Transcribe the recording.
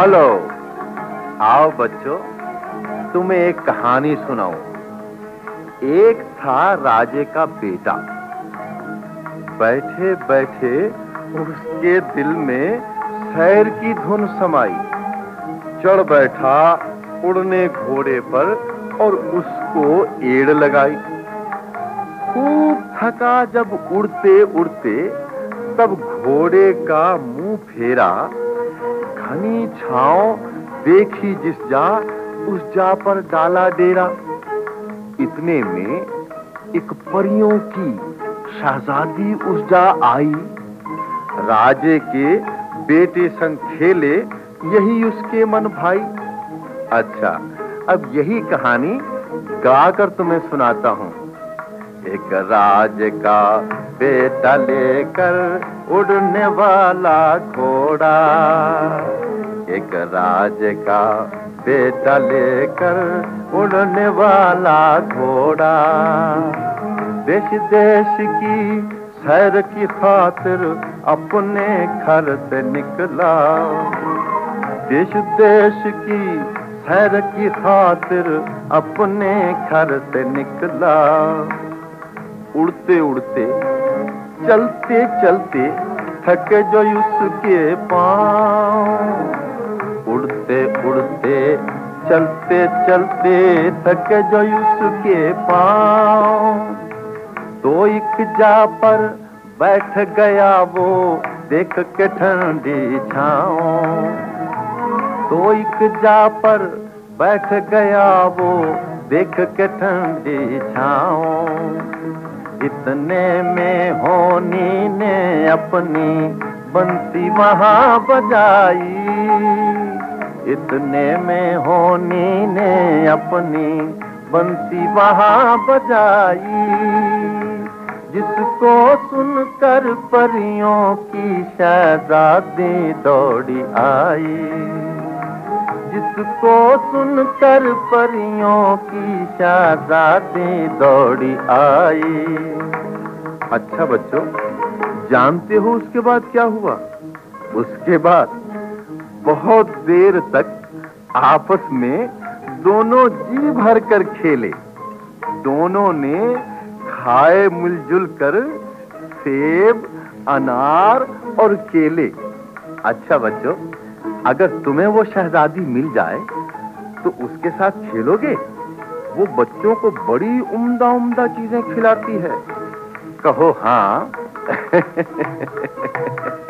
Hello. आओ बच्चों, तुम्हें एक कहानी सुनाऊं। एक था राजे का बेटा। बैठे बैठे उसके दिल में शहर की धुन समाई। चढ़ बैठा उड़ने घोड़े पर और उसको एड़ लगाई। खूब थका जब उड़ते उड़ते तब घोड़े का मुँह फेरा घनी छाओ देखी जिस जा, उस जा पर डाला डेरा। इतने में एक परियों की शहजादी उस जा आई। राजे के बेटे संग खेले, यही उसके मन भाई। अच्छा अब यही कहानी गाकर तुम्हें सुनाता हूँ। एक राज का बेटा लेकर उड़ने वाला घोड़ा। एक राज का बेटा लेकर उड़ने वाला घोड़ा। देश देश की सैर की खातिर अपने घर से निकला। देश देश की सैर की खातिर अपने घर से निकला। उड़ते उड़ते, चलते चलते थके जो उसके पाँव। उड़ते उड़ते, चलते चलते थके जो उसके पाँव। तो एक जा पर बैठ गया वो, देख के ठंडी छाओ तो एक जा पर बैठ गया वो, देख के ठंडी छाओ इतने में होनी ने अपनी बंसी वहाँ बजाई इतने में होनी ने अपनी बंसी वहाँ बजाई जिसको सुनकर परियों की शहजादी दौड़ी आई। जिसको सुनकर परियों की शहजादी दौड़ी आई। अच्छा बच्चों, जानते हो उसके बाद क्या हुआ? उसके बाद बहुत देर तक आपस में दोनों जी भर कर खेले। दोनों ने खाए मिलजुल कर सेब, अनार और केले। अच्छा बच्चों अगर तुम्हें वो शहजादी मिल जाए तो उसके साथ खेलोगे? वो बच्चों को बड़ी उम्दा उम्दा चीज़ें खिलाती है। कहो हाँ।